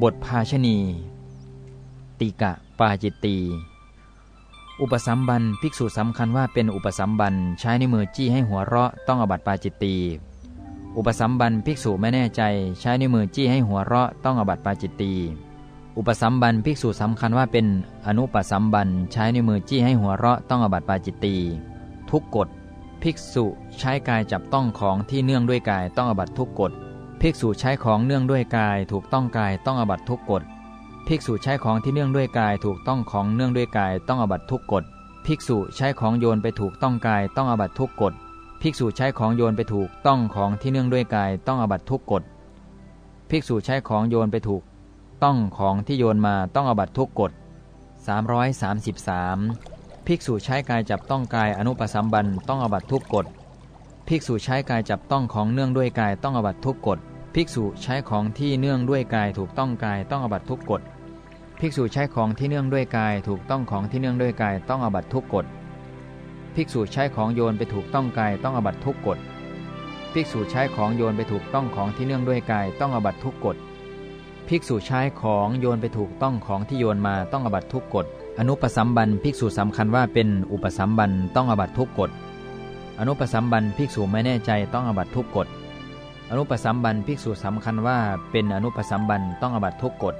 บทภาชณีติกะปาจิตตีอุปสัมบันภิกษุสำคัญว่าเป็นอุปสัมบันใช้ในมือจี้ให้หัวเราะต้องอบัติปาจิตตีอุปสัมบันภิกษุไม่แน่ใจใช้ในมือจี้ให้หัวเราะต้องอบัติปาจิตตีอุปสัมบันภิกษุสำคัญว่าเป็นอนุปสัมบันใช้ในมือจี้ให้หัวเราะต้องอบัติปาจิตตีทุกกฎภิกษุใช้กายจับต้องของที่เนื่องด้วยกายต้องอบัตทุกกฎ ภิกษุใช้ของเนื่องด้วยกายถูกต้องกายต้องอบัตทุกกฎ ภิกษุใช้ของที่เนื่องด้วยกายถูกต้องของเนื่องด้วยกายต้องอบัตทุกกฎ ภิกษุใช้ของโยนไปถูกต้องกายต้องอบัตทุกกฎ ภิกษุใช้ของโยนไปถูกต้องของที่เนื่องด้วยกายต้องอบัตทุกกฎ ภิกษุใช้ของโยนไปถูก ต้องของที่โยนมาต้องอบัตทุกกฎ333 ภิกษุใช้กายจับต้องกายอนุปสัมบันต้องอบัตทุกกฎ ภิกษุใช้กายจับต้องของเนื่องด้วยกายต้องอบัตทุกกฎ ภิกษุใช้ของที่เนื่องด้วยกายถูกต้องกายต้องอบัตทุกกฎ ภิกษุใช้ของที่เนื่องด้วยกายถูกต้องของที่เนื่องด้วยกายต้องอบัตทุกกฎ ภิกษุใช้ของโยนไปถูกต้องกายต้องอบัตทุกกฎ ภิกษุใช้ของโยนไปถูกต้องของที่เนื่องด้วยกายต้องอบัตทุกกฎ ภิกษุใช้ของโยนไปถูกต้องของที่โยนมาต้องอบัตทุกกฎ อนุปสัมบันภิกษุสำคัญว่าเป็นอุปสัมบันต้องอบัตทุกกฎ อนุปสัมบันภิกษุไม่แน่ใจต้องอบัตทุกกฎ อนุปสัมบันภิกษุสำคัญว่าเป็นอนุปสัมบันต้องอบัตทุกกฎ